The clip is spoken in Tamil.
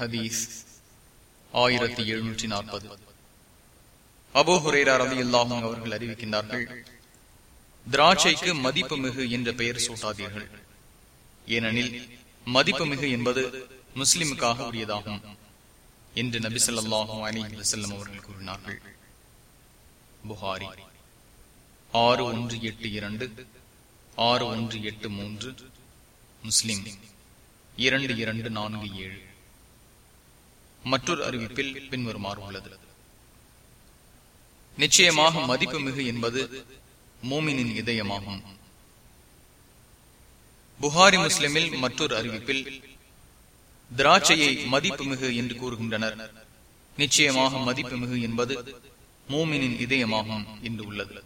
ஹதீஸ் ஆயிரத்தி எழுநூற்றி நாற்பது. அபோஹுரேரா ரவி இல்லாமல் அவர்கள் அறிவிக்கின்றார்கள் திராட்சைக்கு மதிப்பு மிகு என்ற பெயர் சூட்டாதீர்கள். ஏனெனில் மதிப்பு மிகு என்பது முஸ்லிமுக்காக உரியதாகும் என்று நபி சொல்லாஹும் அலி வசல்லம் அவர்கள் கூறினார்கள். புகாரி ஆறு ஒன்று எட்டு இரண்டு ஆறு ஒன்று எட்டு மூன்று முஸ்லிம் இரண்டு இரண்டு நான்கு ஏழு. மற்றொரு அறிவிப்பில் பின்வருமாறு உள்ளது. நிச்சயமாக மதிப்பு மிகு என்பது மோமினின் இதயமாகும். புகாரி முஸ்லிமில் மற்றொரு அறிவிப்பில் திராட்சையை மதிப்பு மிகு என்று கூறுகின்றனர். நிச்சயமாக மதிப்பு மிகு என்பது மோமினின் இதயமாகும் என்று உள்ளது.